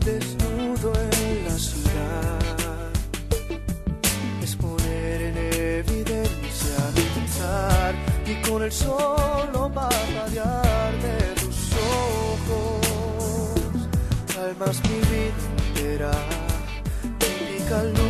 desnudo en la ciudad. Es poner en evidencia mi pensar y con el solo parpadear de tus ojos. almas mi vida entera, típica luz